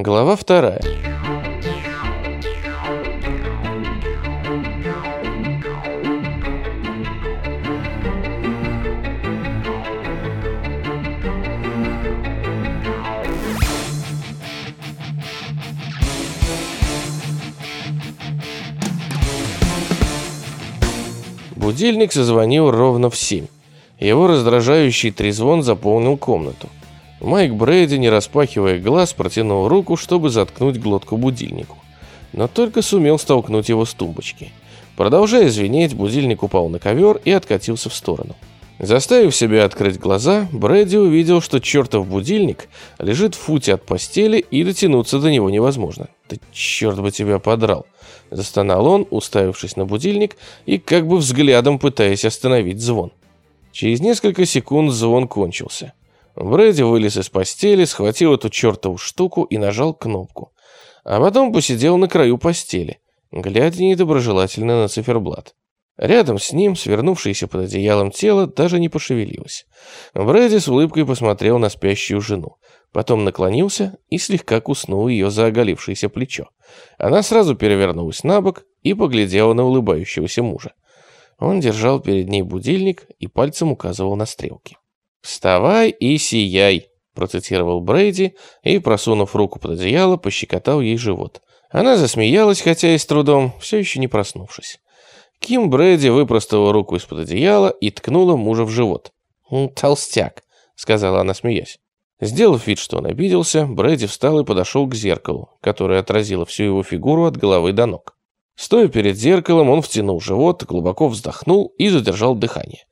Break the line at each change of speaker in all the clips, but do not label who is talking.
Глава вторая. Будильник созвонил ровно в семь. Его раздражающий трезвон заполнил комнату. Майк Брейди, не распахивая глаз, протянул руку, чтобы заткнуть глотку будильнику. Но только сумел столкнуть его с тумбочки. Продолжая звенеть, будильник упал на ковер и откатился в сторону. Заставив себя открыть глаза, Брэди увидел, что чертов будильник лежит в футе от постели и дотянуться до него невозможно. «Да черт бы тебя подрал!» Застонал он, уставившись на будильник и как бы взглядом пытаясь остановить звон. Через несколько секунд звон кончился. Брэди вылез из постели, схватил эту чертову штуку и нажал кнопку. А потом посидел на краю постели, глядя недоброжелательно на циферблат. Рядом с ним, свернувшееся под одеялом тело, даже не пошевелилось. Брэди с улыбкой посмотрел на спящую жену. Потом наклонился и слегка куснул ее за оголившееся плечо. Она сразу перевернулась на бок и поглядела на улыбающегося мужа. Он держал перед ней будильник и пальцем указывал на стрелки. «Вставай и сияй», – процитировал Брейди и, просунув руку под одеяло, пощекотал ей живот. Она засмеялась, хотя и с трудом, все еще не проснувшись. Ким Брэди выпростала руку из-под одеяла и ткнула мужа в живот. «Толстяк», — сказала она, смеясь. Сделав вид, что он обиделся, Брэди встал и подошел к зеркалу, которое отразило всю его фигуру от головы до ног. Стоя перед зеркалом, он втянул живот, глубоко вздохнул и задержал дыхание.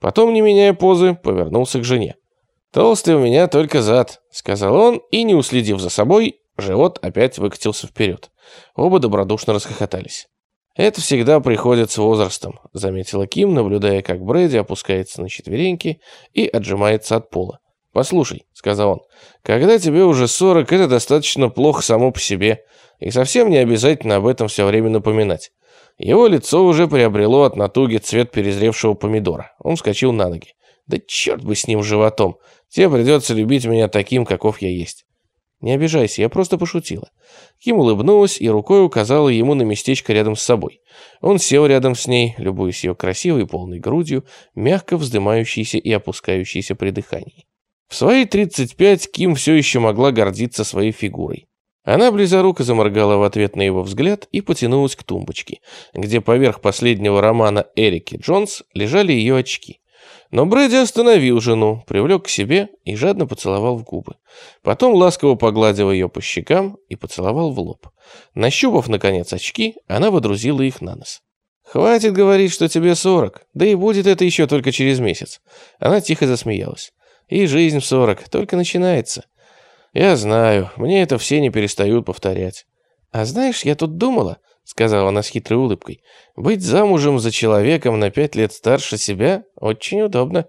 Потом, не меняя позы, повернулся к жене. «Толстый у меня только зад», — сказал он, и, не уследив за собой, живот опять выкатился вперед. Оба добродушно расхохотались. «Это всегда приходит с возрастом», — заметила Ким, наблюдая, как Брэди опускается на четвереньки и отжимается от пола. «Послушай», — сказал он, — «когда тебе уже сорок, это достаточно плохо само по себе, и совсем не обязательно об этом все время напоминать. Его лицо уже приобрело от натуги цвет перезревшего помидора. Он вскочил на ноги. «Да черт бы с ним животом! Тебе придется любить меня таким, каков я есть». «Не обижайся, я просто пошутила». Ким улыбнулась и рукой указала ему на местечко рядом с собой. Он сел рядом с ней, любуясь ее красивой полной грудью, мягко вздымающейся и опускающейся при дыхании. В свои 35 Ким все еще могла гордиться своей фигурой. Она близоруко заморгала в ответ на его взгляд и потянулась к тумбочке, где поверх последнего романа Эрики Джонс лежали ее очки. Но Брэди остановил жену, привлек к себе и жадно поцеловал в губы. Потом ласково погладил ее по щекам и поцеловал в лоб. Нащупав, наконец, очки, она водрузила их на нос. «Хватит говорить, что тебе сорок, да и будет это еще только через месяц». Она тихо засмеялась. «И жизнь в сорок только начинается. «Я знаю, мне это все не перестают повторять». «А знаешь, я тут думала», — сказала она с хитрой улыбкой, «быть замужем за человеком на пять лет старше себя очень удобно».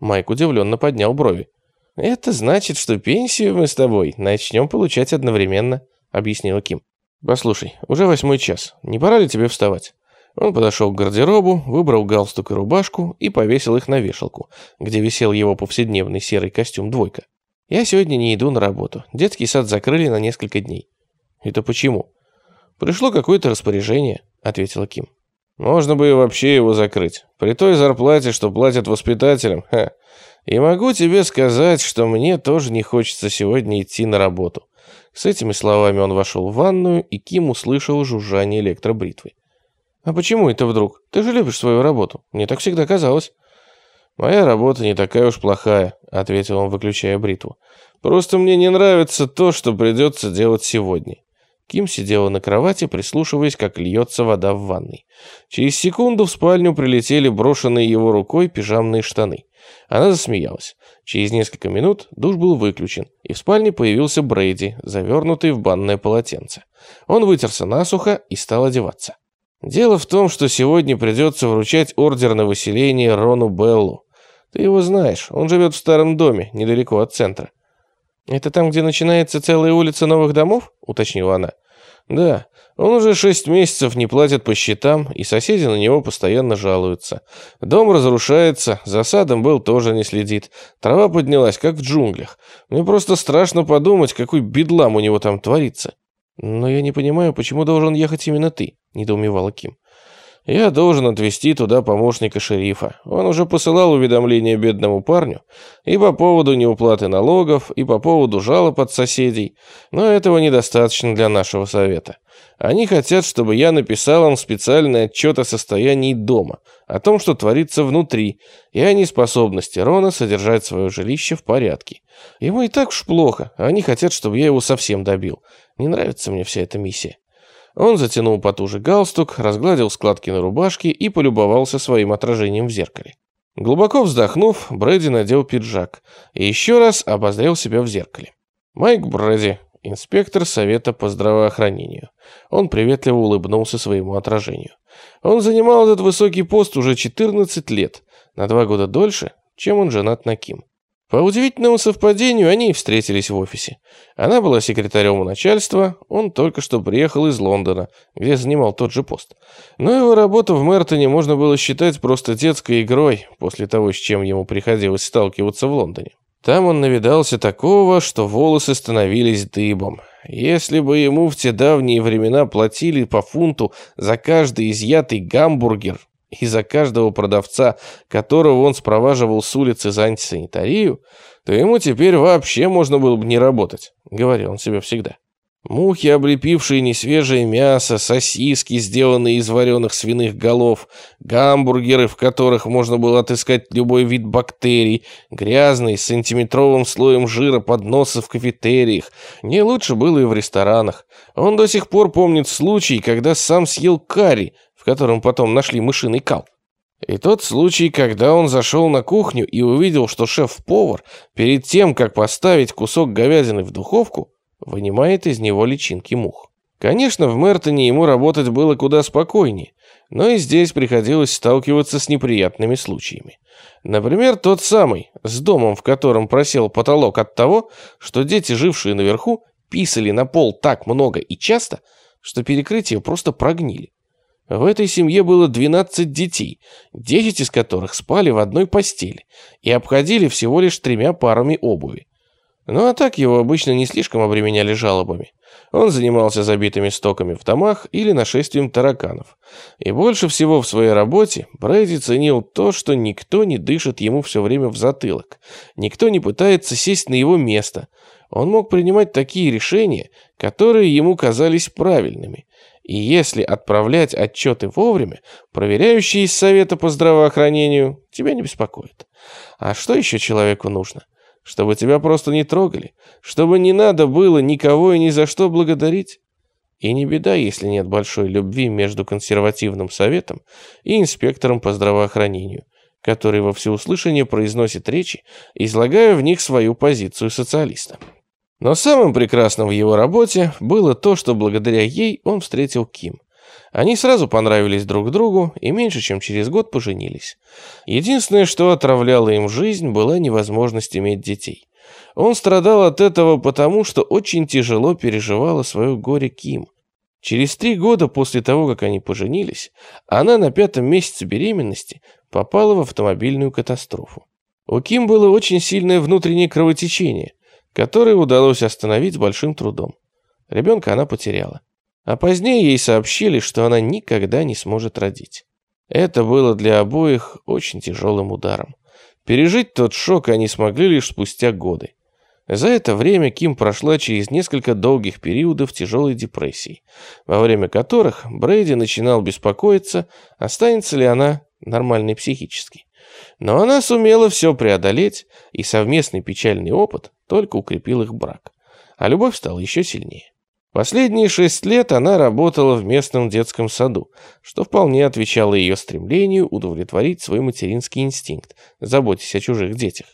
Майк удивленно поднял брови. «Это значит, что пенсию мы с тобой начнем получать одновременно», — объяснила Ким. «Послушай, уже восьмой час. Не пора ли тебе вставать?» Он подошел к гардеробу, выбрал галстук и рубашку и повесил их на вешалку, где висел его повседневный серый костюм «двойка». Я сегодня не иду на работу. Детский сад закрыли на несколько дней. Это почему? Пришло какое-то распоряжение, ответила Ким. Можно бы и вообще его закрыть. При той зарплате, что платят воспитателям. Ха. И могу тебе сказать, что мне тоже не хочется сегодня идти на работу. С этими словами он вошел в ванную, и Ким услышал жужжание электробритвы. «А почему это вдруг? Ты же любишь свою работу. Мне так всегда казалось». «Моя работа не такая уж плохая», — ответил он, выключая бритву. «Просто мне не нравится то, что придется делать сегодня». Ким сидела на кровати, прислушиваясь, как льется вода в ванной. Через секунду в спальню прилетели брошенные его рукой пижамные штаны. Она засмеялась. Через несколько минут душ был выключен, и в спальне появился Брейди, завернутый в банное полотенце. Он вытерся насухо и стал одеваться. Дело в том, что сегодня придется вручать ордер на выселение Рону Беллу. Ты его знаешь, он живет в старом доме, недалеко от центра. Это там, где начинается целая улица новых домов? Уточнила она. Да, Он уже шесть месяцев не платит по счетам, и соседи на него постоянно жалуются. Дом разрушается, за садом был тоже не следит. Трава поднялась, как в джунглях. Мне просто страшно подумать, какой бедлам у него там творится. Но я не понимаю, почему должен ехать именно ты, недоумевала Ким. Я должен отвезти туда помощника шерифа. Он уже посылал уведомление бедному парню и по поводу неуплаты налогов, и по поводу жалоб от соседей, но этого недостаточно для нашего совета. Они хотят, чтобы я написал им специальный отчет о состоянии дома, о том, что творится внутри, и о неспособности Рона содержать свое жилище в порядке. Ему и так уж плохо, а они хотят, чтобы я его совсем добил. Не нравится мне вся эта миссия. Он затянул потуже галстук, разгладил складки на рубашке и полюбовался своим отражением в зеркале. Глубоко вздохнув, Брэди надел пиджак и еще раз обозрел себя в зеркале. Майк Брэди, инспектор Совета по здравоохранению. Он приветливо улыбнулся своему отражению. Он занимал этот высокий пост уже 14 лет, на два года дольше, чем он женат на Ким. По удивительному совпадению они встретились в офисе. Она была секретарем у начальства, он только что приехал из Лондона, где занимал тот же пост. Но его работу в Мертоне можно было считать просто детской игрой после того, с чем ему приходилось сталкиваться в Лондоне. Там он навидался такого, что волосы становились дыбом. Если бы ему в те давние времена платили по фунту за каждый изъятый гамбургер, и за каждого продавца, которого он спроваживал с улицы за антисанитарию, то ему теперь вообще можно было бы не работать, говорил он себе всегда. Мухи, облепившие несвежее мясо, сосиски, сделанные из вареных свиных голов, гамбургеры, в которых можно было отыскать любой вид бактерий, грязный, с сантиметровым слоем жира подносы в кафетериях. Не лучше было и в ресторанах. Он до сих пор помнит случай, когда сам съел карри, в котором потом нашли мышиный кал. И тот случай, когда он зашел на кухню и увидел, что шеф-повар перед тем, как поставить кусок говядины в духовку, вынимает из него личинки мух. Конечно, в Мертоне ему работать было куда спокойнее, но и здесь приходилось сталкиваться с неприятными случаями. Например, тот самый, с домом, в котором просел потолок от того, что дети, жившие наверху, писали на пол так много и часто, что перекрытия просто прогнили. В этой семье было 12 детей, 10 из которых спали в одной постели и обходили всего лишь тремя парами обуви. Ну а так его обычно не слишком обременяли жалобами. Он занимался забитыми стоками в домах или нашествием тараканов. И больше всего в своей работе Брэди ценил то, что никто не дышит ему все время в затылок, никто не пытается сесть на его место. Он мог принимать такие решения, которые ему казались правильными, и если отправлять отчеты вовремя, проверяющие из Совета по здравоохранению тебя не беспокоят. А что еще человеку нужно? Чтобы тебя просто не трогали? Чтобы не надо было никого и ни за что благодарить? И не беда, если нет большой любви между консервативным советом и инспектором по здравоохранению, который во всеуслышание произносит речи, излагая в них свою позицию социалиста. Но самым прекрасным в его работе было то, что благодаря ей он встретил Ким. Они сразу понравились друг другу и меньше чем через год поженились. Единственное, что отравляло им жизнь, была невозможность иметь детей. Он страдал от этого потому, что очень тяжело переживала свое горе Ким. Через три года после того, как они поженились, она на пятом месяце беременности попала в автомобильную катастрофу. У Ким было очень сильное внутреннее кровотечение, который удалось остановить с большим трудом. Ребенка она потеряла. А позднее ей сообщили, что она никогда не сможет родить. Это было для обоих очень тяжелым ударом. Пережить тот шок они смогли лишь спустя годы. За это время Ким прошла через несколько долгих периодов тяжелой депрессии, во время которых Брейди начинал беспокоиться, останется ли она нормальной психически. Но она сумела все преодолеть, и совместный печальный опыт только укрепил их брак. А любовь стала еще сильнее. Последние шесть лет она работала в местном детском саду, что вполне отвечало ее стремлению удовлетворить свой материнский инстинкт, заботясь о чужих детях.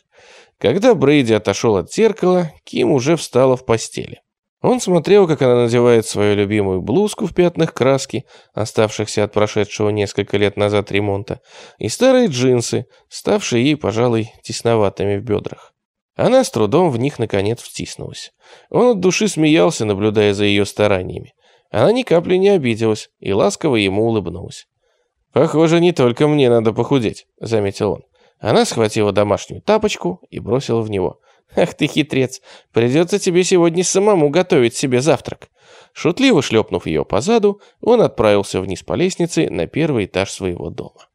Когда Брейди отошел от зеркала, Ким уже встала в постели. Он смотрел, как она надевает свою любимую блузку в пятнах краски, оставшихся от прошедшего несколько лет назад ремонта, и старые джинсы, ставшие ей, пожалуй, тесноватыми в бедрах. Она с трудом в них, наконец, втиснулась. Он от души смеялся, наблюдая за ее стараниями. Она ни капли не обиделась и ласково ему улыбнулась. «Похоже, не только мне надо похудеть», — заметил он. Она схватила домашнюю тапочку и бросила в него. «Ах ты хитрец! Придется тебе сегодня самому готовить себе завтрак!» Шутливо шлепнув ее по заду, он отправился вниз по лестнице на первый этаж своего дома.